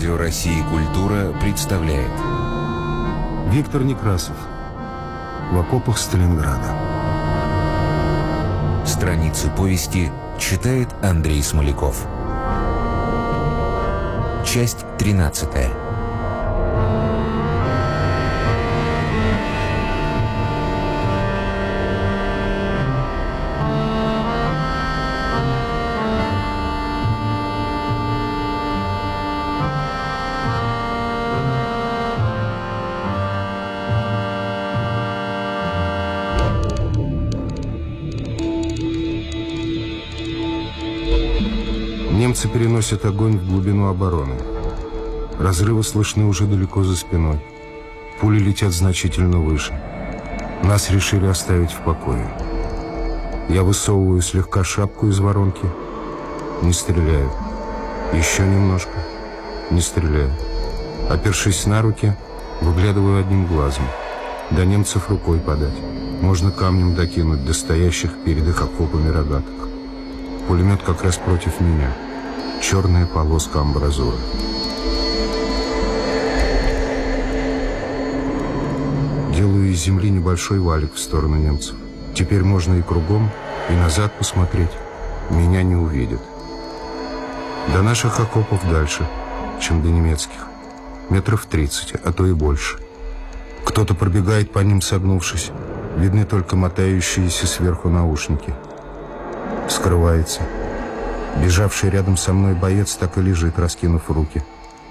Радио России «Культура» представляет. Виктор Некрасов. В окопах Сталинграда Страницы повести читает Андрей Смоляков. Часть тринадцатая Немцы переносят огонь в глубину обороны. Разрывы слышны уже далеко за спиной. Пули летят значительно выше. Нас решили оставить в покое. Я высовываю слегка шапку из воронки. Не стреляю. Еще немножко. Не стреляю. Опершись на руки, выглядываю одним глазом. До немцев рукой подать. Можно камнем докинуть до стоящих перед их окопами рогаток. Пулемет как раз против меня. Черная полоска амбразуры. Делаю из земли небольшой валик в сторону немцев. Теперь можно и кругом, и назад посмотреть. Меня не увидят. До наших окопов дальше, чем до немецких. Метров 30, а то и больше. Кто-то пробегает по ним, согнувшись. Видны только мотающиеся сверху наушники. Скрывается. Бежавший рядом со мной боец так и лежит, раскинув руки.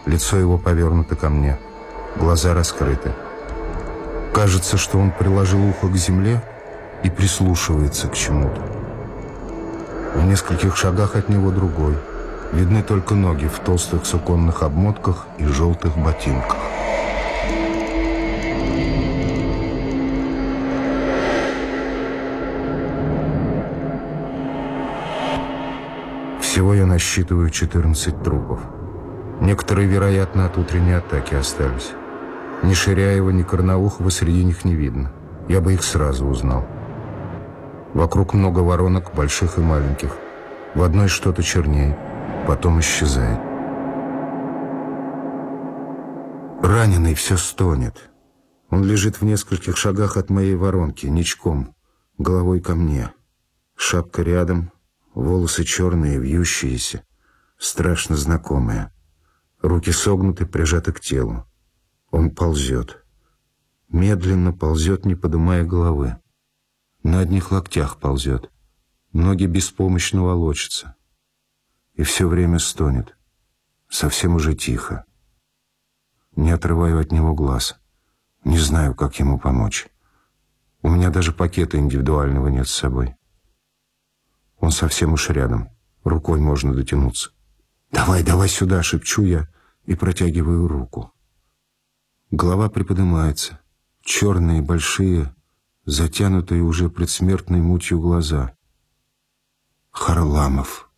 Лицо его повернуто ко мне. Глаза раскрыты. Кажется, что он приложил ухо к земле и прислушивается к чему-то. В нескольких шагах от него другой. Видны только ноги в толстых суконных обмотках и желтых ботинках. Всего я насчитываю 14 трупов. Некоторые, вероятно, от утренней атаки остались. Ни Ширяева, ни Корнаухова среди них не видно. Я бы их сразу узнал. Вокруг много воронок, больших и маленьких. В одной что-то чернее, потом исчезает. Раненый все стонет. Он лежит в нескольких шагах от моей воронки, ничком, головой ко мне. Шапка рядом, волосы черные, вьющиеся, страшно знакомые. Руки согнуты, прижаты к телу. Он ползет. Медленно ползет, не поднимая головы. На одних локтях ползет. Ноги беспомощно волочатся. И все время стонет. Совсем уже тихо. Не отрываю от него глаз. Не знаю, как ему помочь. У меня даже пакета индивидуального нет с собой. Он совсем уж рядом. Рукой можно дотянуться. «Давай, давай сюда!» — шепчу я и протягиваю руку. Голова приподнимается. Черные, большие, затянутые уже предсмертной мутью глаза. Харламов,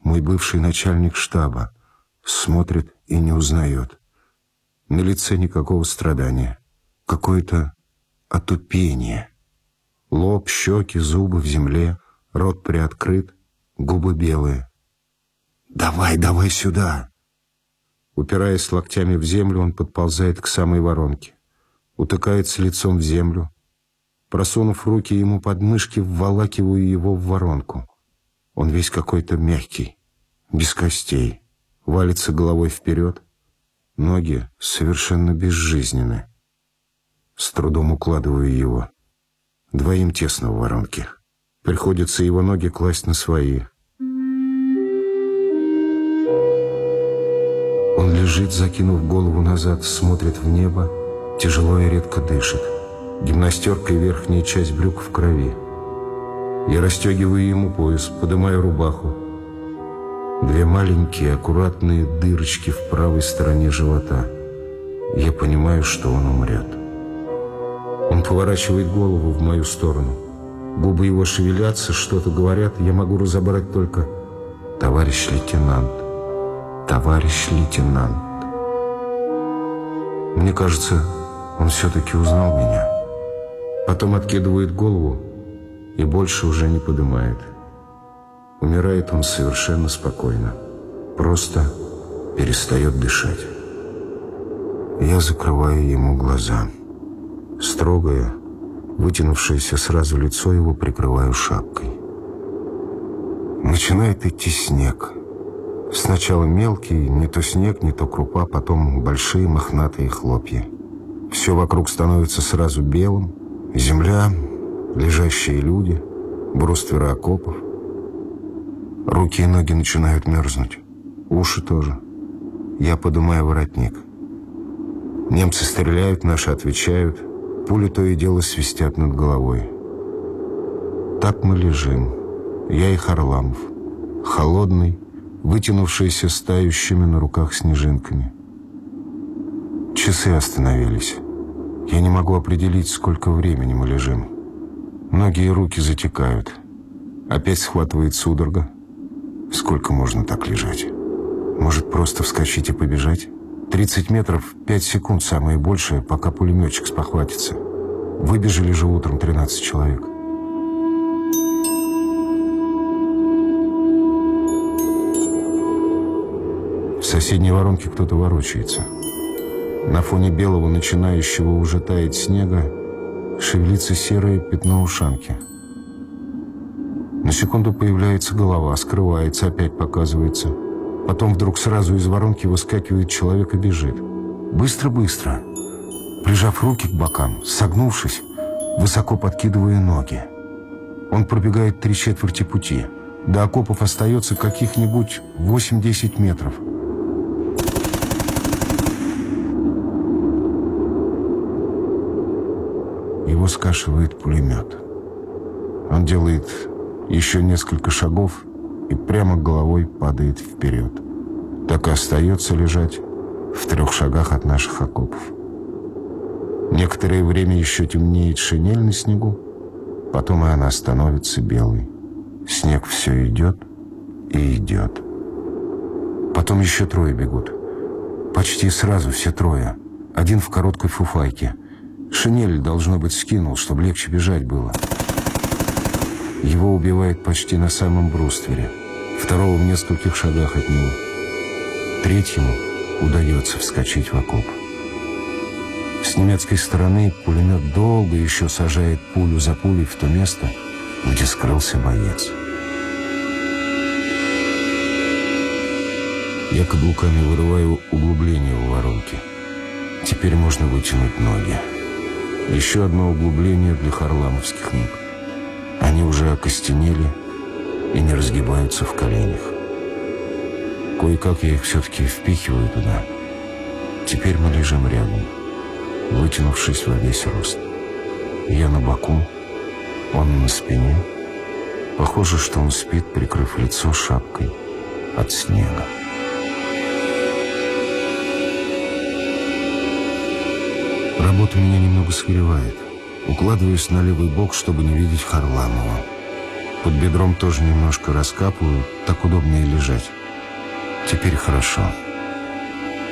мой бывший начальник штаба, смотрит и не узнает. На лице никакого страдания. Какое-то отупение. Лоб, щеки, зубы в земле, рот приоткрыт, губы белые. «Давай, давай сюда!» Упираясь локтями в землю, он подползает к самой воронке. Утыкается лицом в землю. Просунув руки ему под мышки, вволакиваю его в воронку. Он весь какой-то мягкий, без костей. Валится головой вперед. Ноги совершенно безжизненны. С трудом укладываю его. Двоим тесно в воронке. Приходится его ноги класть на свои. Он лежит, закинув голову назад, смотрит в небо, тяжело и редко дышит. Гимнастерка и верхняя часть брюк в крови. Я расстегиваю ему пояс, поднимаю рубаху. Две маленькие аккуратные дырочки в правой стороне живота. Я понимаю, что он умрет. Он поворачивает голову в мою сторону. Губы его шевелятся, что-то говорят. Я могу разобрать только «Товарищ лейтенант, товарищ лейтенант». Мне кажется, он все-таки узнал меня. Потом откидывает голову и больше уже не поднимает. Умирает он совершенно спокойно. Просто перестает дышать. Я закрываю ему глаза. Строгое, вытянувшееся сразу лицо его прикрываю шапкой. Начинает идти снег. Сначала мелкий, не то снег, не то крупа, потом большие мохнатые хлопья. Все вокруг становится сразу белым. Земля, лежащие люди, брустверы окопов. Руки и ноги начинают мерзнуть. Уши тоже. Я поднимаю воротник. Немцы стреляют, наши отвечают. Пули то и дело свистят над головой. Так мы лежим. Я и Харламов. Холодный, вытянувшийся стающими на руках снежинками. Часы остановились. Я не могу определить, сколько времени мы лежим. Ноги и руки затекают. Опять схватывает судорога. Сколько можно так лежать? Может, просто вскочить и побежать? 30 метров, 5 секунд самое большее, пока пулеметчик спохватится. Выбежали же утром 13 человек. В соседней воронке кто-то ворочается. На фоне белого, начинающего уже таять снега, шевелится серое пятно ушанки. На секунду появляется голова, скрывается, опять показывается. Потом вдруг сразу из воронки выскакивает человек и бежит. Быстро-быстро, прижав руки к бокам, согнувшись, высоко подкидывая ноги. Он пробегает три четверти пути. До окопов остается каких-нибудь 8-10 метров – его скашивает пулемет. Он делает еще несколько шагов и прямо головой падает вперед. Так и остается лежать в трех шагах от наших окопов. Некоторое время еще темнеет шинель на снегу, потом и она становится белой. Снег все идет и идет. Потом еще трое бегут. Почти сразу все трое. Один в короткой фуфайке — Шинель, должно быть, скинул, чтобы легче бежать было. Его убивает почти на самом бруствере. Второго в нескольких шагах от него. Третьему удается вскочить в окоп. С немецкой стороны пулемет долго еще сажает пулю за пулей в то место, где скрылся боец. Я каблуками вырываю углубление в воронке. Теперь можно вытянуть ноги. Еще одно углубление для харламовских ног. Они уже окостенели и не разгибаются в коленях. Кое-как я их все-таки впихиваю туда. Теперь мы лежим рядом, вытянувшись во весь рост. Я на боку, он на спине. Похоже, что он спит, прикрыв лицо шапкой от снега. Работа меня немного согревает. Укладываюсь на левый бок, чтобы не видеть Харламова. Под бедром тоже немножко раскапываю, так удобнее лежать. Теперь хорошо.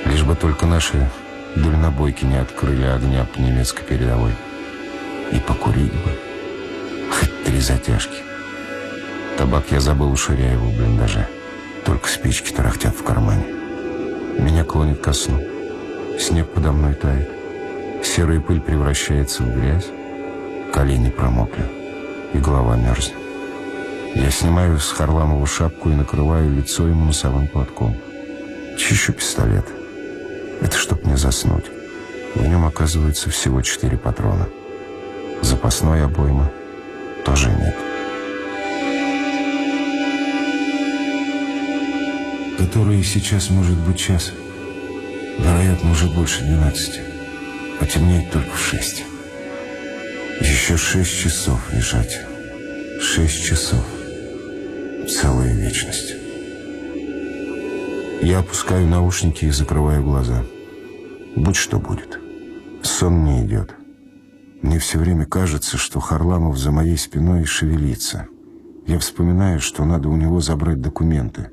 Лишь бы только наши дальнобойки не открыли огня по немецкой передовой. И покурить бы. Хоть три затяжки. Табак я забыл у Ширяева в блиндаже. Только спички тарахтят в кармане. Меня клонит ко сну. Снег подо мной тает. Серая пыль превращается в грязь, колени промокли, и голова мерзнет. Я снимаю с Харламова шапку и накрываю лицо ему носовым платком. Чищу пистолет. Это чтоб не заснуть. В нем оказывается всего четыре патрона. Запасной обоймы тоже нет. Который сейчас может быть час. Вероятно, уже больше двенадцати. Потемнеет только в шесть. Еще шесть часов лежать. Шесть часов. Целая вечность. Я опускаю наушники и закрываю глаза. Будь что будет. Сон не идет. Мне все время кажется, что Харламов за моей спиной шевелится. Я вспоминаю, что надо у него забрать документы.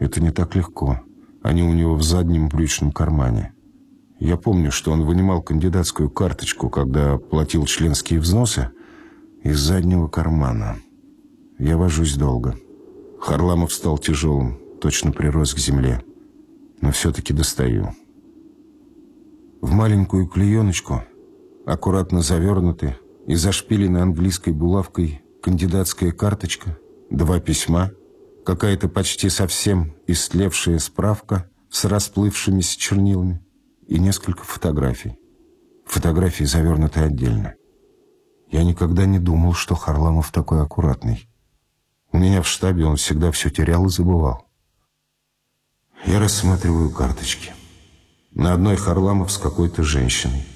Это не так легко. Они у него в заднем брючном кармане. Я помню, что он вынимал кандидатскую карточку, когда платил членские взносы, из заднего кармана. Я вожусь долго. Харламов стал тяжелым, точно прирос к земле. но все-таки достаю. В маленькую клееночку, аккуратно завернуты и зашпилены английской булавкой кандидатская карточка, два письма, какая-то почти совсем истлевшая справка с расплывшимися чернилами и несколько фотографий. Фотографии завернуты отдельно. Я никогда не думал, что Харламов такой аккуратный. У меня в штабе он всегда все терял и забывал. Я рассматриваю карточки. На одной Харламов с какой-то женщиной.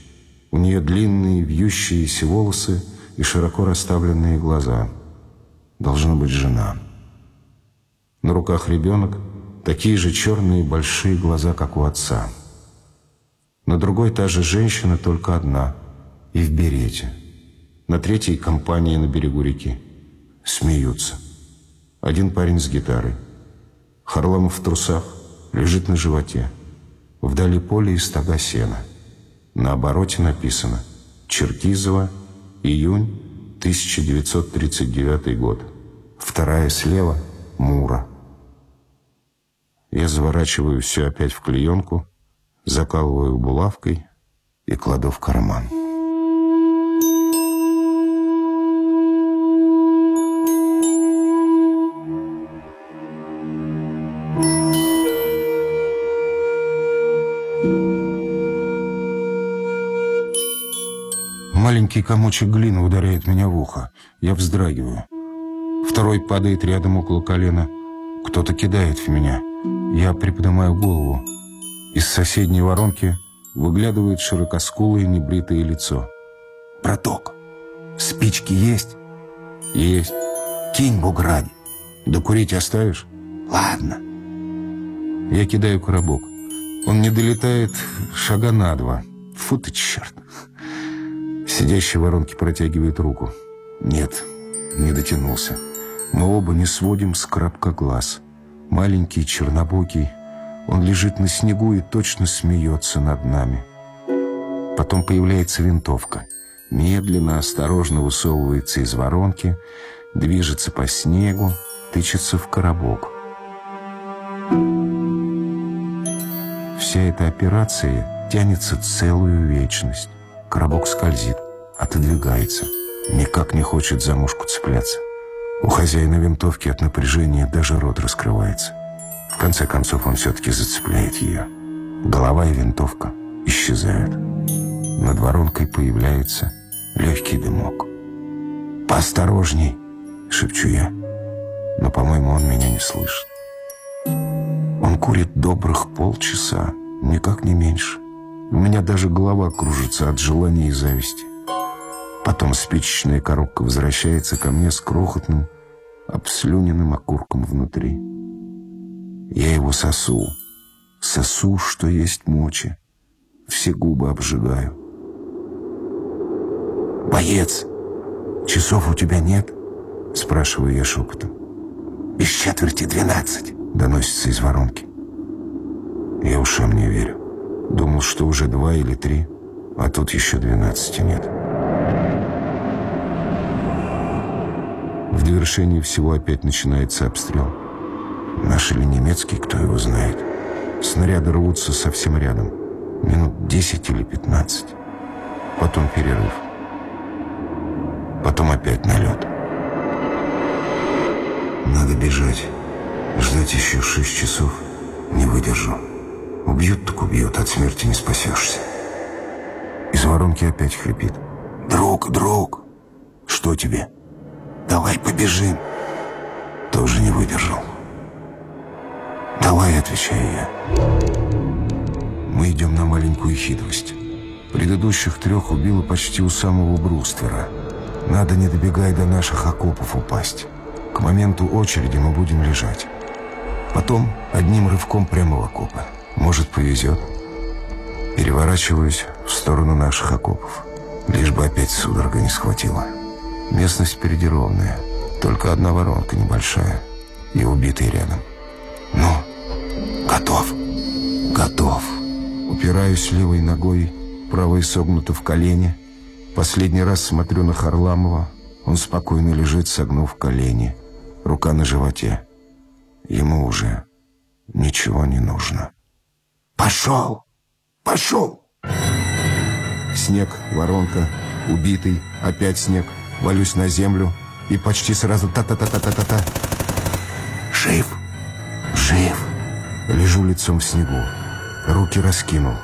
У нее длинные вьющиеся волосы и широко расставленные глаза. Должна быть жена. На руках ребенок, такие же черные большие глаза, как у отца. На другой та же женщина, только одна, и в берете. На третьей компания на берегу реки. Смеются. Один парень с гитарой. Харламов в трусах, лежит на животе. Вдали поле и стога сена. На обороте написано «Черкизово, июнь 1939 год». Вторая слева – Мура. Я заворачиваю все опять в клеенку, закалываю булавкой и кладу в карман. Маленький комочек глины ударяет меня в ухо. Я вздрагиваю. Второй падает рядом около колена. Кто-то кидает в меня. Я приподнимаю голову. Из соседней воронки выглядывает широкоскулое небритое лицо. «Браток, спички есть?» «Есть. Кинь бугради. Да курить оставишь?» «Ладно». Я кидаю коробок. Он не долетает шага на два. Фу ты, черт. Сидящий в воронке протягивает руку. Нет, не дотянулся. Мы оба не сводим с крапка глаз. Маленький, чернобокий. Он лежит на снегу и точно смеется над нами. Потом появляется винтовка. Медленно, осторожно высовывается из воронки, движется по снегу, тычется в коробок. Вся эта операция тянется целую вечность. Коробок скользит, отодвигается, никак не хочет за мушку цепляться. У хозяина винтовки от напряжения даже рот раскрывается. В конце концов он все-таки зацепляет ее. Голова и винтовка исчезают. Над воронкой появляется легкий дымок. «Поосторожней!» — шепчу я. Но, по-моему, он меня не слышит. Он курит добрых полчаса, никак не меньше. У меня даже голова кружится от желания и зависти. Потом спичечная коробка возвращается ко мне с крохотным, обслюненным окурком внутри. Я его сосу. Сосу, что есть мочи. Все губы обжигаю. «Боец, часов у тебя нет?» Спрашиваю я шепотом. «Без четверти двенадцать», доносится из воронки. Я ушам не верю. Думал, что уже два или три, а тут еще двенадцати нет. В довершении всего опять начинается обстрел. Наш или немецкий, кто его знает. Снаряды рвутся совсем рядом. Минут десять или пятнадцать. Потом перерыв. Потом опять налет. Надо бежать. Ждать еще шесть часов не выдержу. Убьют так убьют, от смерти не спасешься. Из воронки опять хрипит. «Друг, друг, что тебе? Давай побежим». Тоже не выдержал. «Давай», — отвечаю я. Мы идем на маленькую хитрость. Предыдущих трех убило почти у самого бруствера. Надо, не добегая до наших окопов, упасть. К моменту очереди мы будем лежать. Потом одним рывком прямо в окопы. Может, повезет. Переворачиваюсь в сторону наших окопов. Лишь бы опять судорога не схватила. Местность впереди ровная. Только одна воронка небольшая. И убитый рядом. Ну, готов. Готов. Упираюсь левой ногой, правой согнута в колени. Последний раз смотрю на Харламова. Он спокойно лежит, согнув колени. Рука на животе. Ему уже ничего не нужно. Пошел! Пошел! Снег, воронка, убитый, опять снег. Валюсь на землю и почти сразу та-та-та-та-та-та-та. Жив! Жив! Лежу лицом в снегу. Руки раскинул.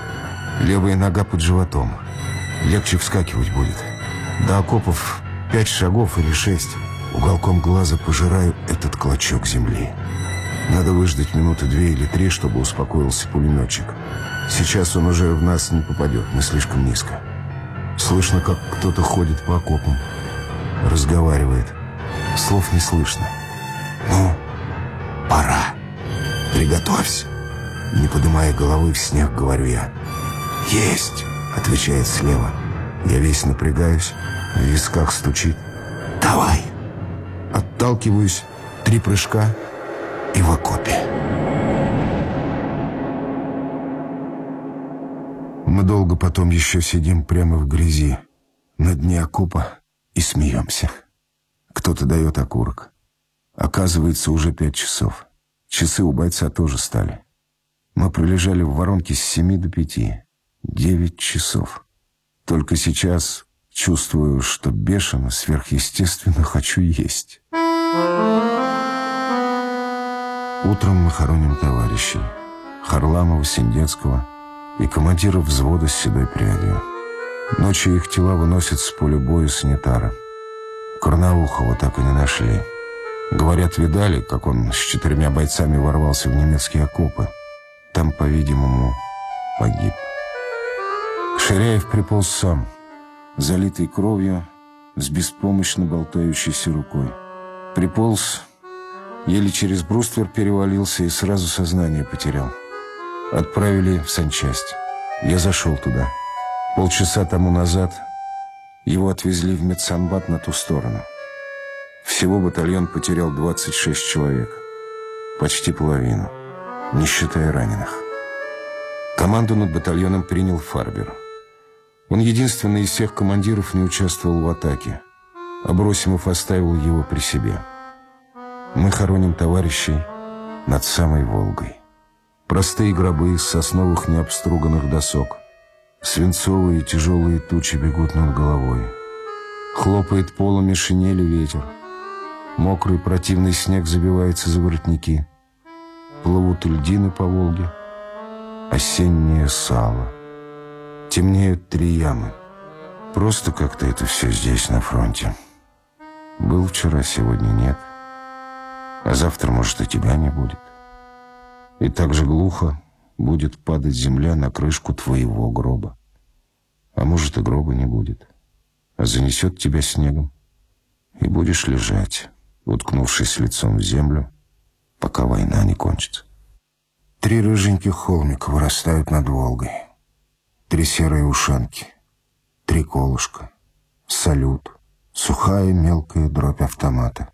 Левая нога под животом. Легче вскакивать будет. До окопов пять шагов или шесть. Уголком глаза пожираю этот клочок земли. Надо выждать минуты две или три, чтобы успокоился пулеметчик. Сейчас он уже в нас не попадет, мы слишком низко. Слышно, как кто-то ходит по окопам. Разговаривает. Слов не слышно. «Ну, пора. Приготовься». Не поднимая головы в снег, говорю я. «Есть!» — отвечает слева. Я весь напрягаюсь, в висках стучит. «Давай!» Отталкиваюсь, три прыжка и в окопе. Мы долго потом еще сидим прямо в грязи, на дне окопа, и смеемся. Кто-то дает окурок. Оказывается, уже пять часов. Часы у бойца тоже стали. Мы пролежали в воронке с семи до пяти. Девять часов. Только сейчас чувствую, что бешено, сверхъестественно хочу есть. Утром мы хороним товарищей. Харламова, Синдецкого и командира взвода с седой прядью. Ночью их тела выносят с поля боя санитара. Корнаухова так и не нашли. Говорят, видали, как он с четырьмя бойцами ворвался в немецкие окопы. Там, по-видимому, погиб. Ширяев приполз сам, залитый кровью, с беспомощно болтающейся рукой. Приполз, еле через бруствер перевалился и сразу сознание потерял. Отправили в санчасть. Я зашел туда. Полчаса тому назад его отвезли в медсанбат на ту сторону. Всего батальон потерял 26 человек. Почти половину, не считая раненых. Команду над батальоном принял Фарбер. Он единственный из всех командиров не участвовал в атаке. Абросимов оставил его при себе. Мы хороним товарищей над самой Волгой. Простые гробы из сосновых необструганных досок. Свинцовые тяжелые тучи бегут над головой. Хлопает полами шинели ветер. Мокрый противный снег забивается за воротники. Плывут льдины по Волге. Осеннее сало. Темнеют три ямы. Просто как-то это все здесь, на фронте. Был вчера, сегодня нет. А завтра, может, и тебя не будет. И так же глухо будет падать земля на крышку твоего гроба. А может, и гроба не будет. А занесет тебя снегом. И будешь лежать, уткнувшись лицом в землю, пока война не кончится. Три рыженьких холмика вырастают над Волгой. Три серые ушанки. Три колышка. Салют. Сухая мелкая дробь автомата.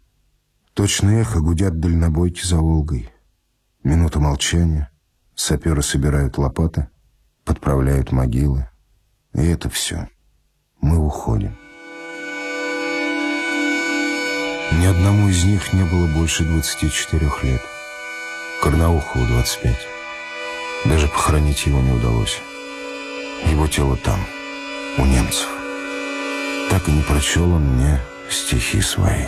Точно эхо гудят дальнобойки за Волгой. Минута молчания. Саперы собирают лопаты, подправляют могилы. И это все. Мы уходим. Ни одному из них не было больше 24 лет. Карнаухову 25. Даже похоронить его не удалось. Его тело там, у немцев. Так и не прочел он мне стихи свои.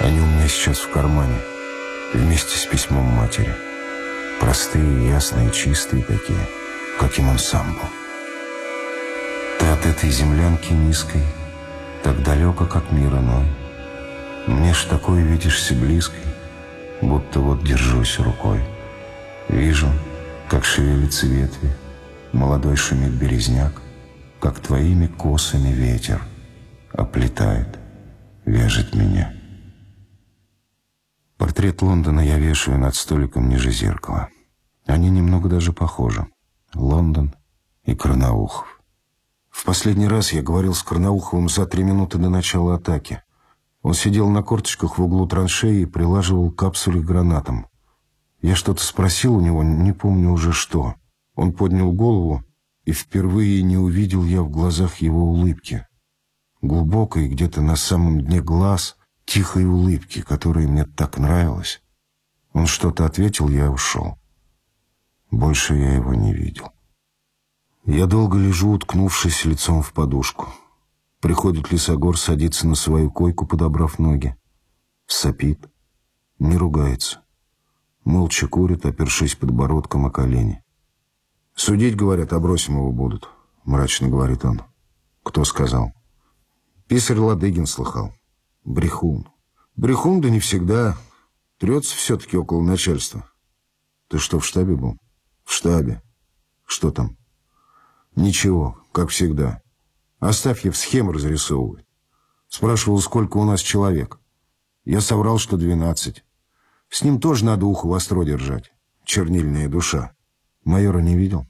Они у меня сейчас в кармане вместе с письмом матери. Простые, ясные, чистые такие, каким он сам был. Ты от этой землянки низкой, так далеко, как мир иной. Мне ж такой видишься близкой, будто вот держусь рукой. Вижу, как шевелится ветви, молодой шумит березняк, как твоими косами ветер оплетает, вяжет меня. Портрет Лондона я вешаю над столиком ниже зеркала. Они немного даже похожи. Лондон и Карнаухов. В последний раз я говорил с Карнауховым за три минуты до начала атаки. Он сидел на корточках в углу траншеи и прилаживал капсули к гранатам. Я что-то спросил у него, не помню уже что. Он поднял голову, и впервые не увидел я в глазах его улыбки. Глубокой, где-то на самом дне глаз — тихой улыбки, которая мне так нравилась. Он что-то ответил, я ушел. Больше я его не видел. Я долго лежу, уткнувшись лицом в подушку. Приходит лесогор, садится на свою койку, подобрав ноги. Сопит, не ругается. Молча курит, опершись подбородком о колени. «Судить, говорят, Абросимова будут», — мрачно говорит он. «Кто сказал?» «Писарь Ладыгин слыхал. Брехун. Брехун, да не всегда. Трется все-таки около начальства. Ты что, в штабе был?» «В штабе. Что там?» «Ничего, как всегда. Астафьев схему разрисовывает. Спрашивал, сколько у нас человек. Я соврал, что двенадцать. С ним тоже надо ухо востро держать. Чернильная душа. Майора не видел?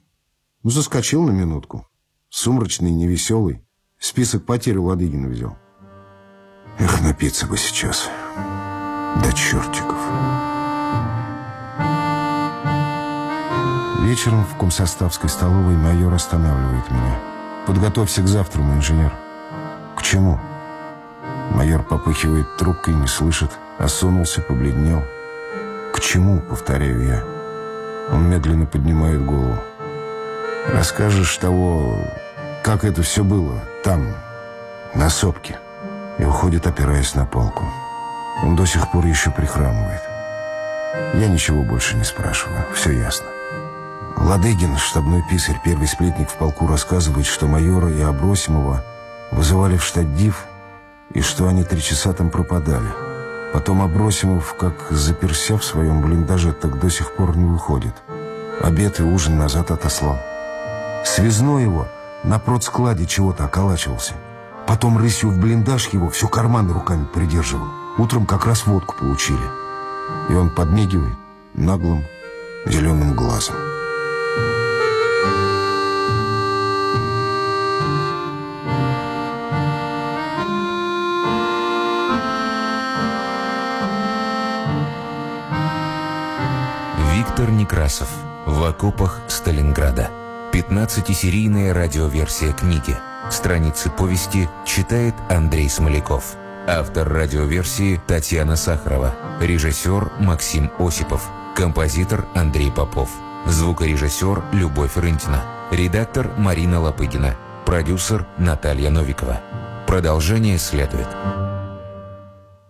Ну, заскочил на минутку. Сумрачный, невеселый. Список потерь у Ладыгина взял. Эх, напиться бы сейчас. До чертиков. Вечером в комсоставской столовой майор останавливает меня. «Подготовься к завтра, мой инженер». «К чему?» Майор попыхивает трубкой, не слышит, осунулся, побледнел. «К чему?» — повторяю я. Он медленно поднимает голову. «Расскажешь того, как это все было, там, на сопке». И уходит, опираясь на палку. Он до сих пор еще прихрамывает. Я ничего больше не спрашиваю, все ясно. Ладыгин, штабной писарь, первый сплетник в полку, рассказывает, что майора и Абросимова вызывали в штатдив, и что они три часа там пропадали. Потом Абросимов, как заперся в своем блиндаже, так до сих пор не выходит. Обед и ужин назад отослал. Связной его на продскладе чего-то околачивался. Потом рысью в блиндаж его всю карманы руками придерживал. Утром как раз водку получили. И он подмигивает наглым зеленым глазом. Виктор Некрасов. В окопах Сталинграда. 15-серийная радиоверсия книги. Страницы повести читает Андрей Смоляков. Автор радиоверсии Татьяна Сахарова. Режиссер Максим Осипов. Композитор Андрей Попов. Звукорежиссер Любовь Рынтина. Редактор Марина Лопыгина. Продюсер Наталья Новикова. Продолжение следует.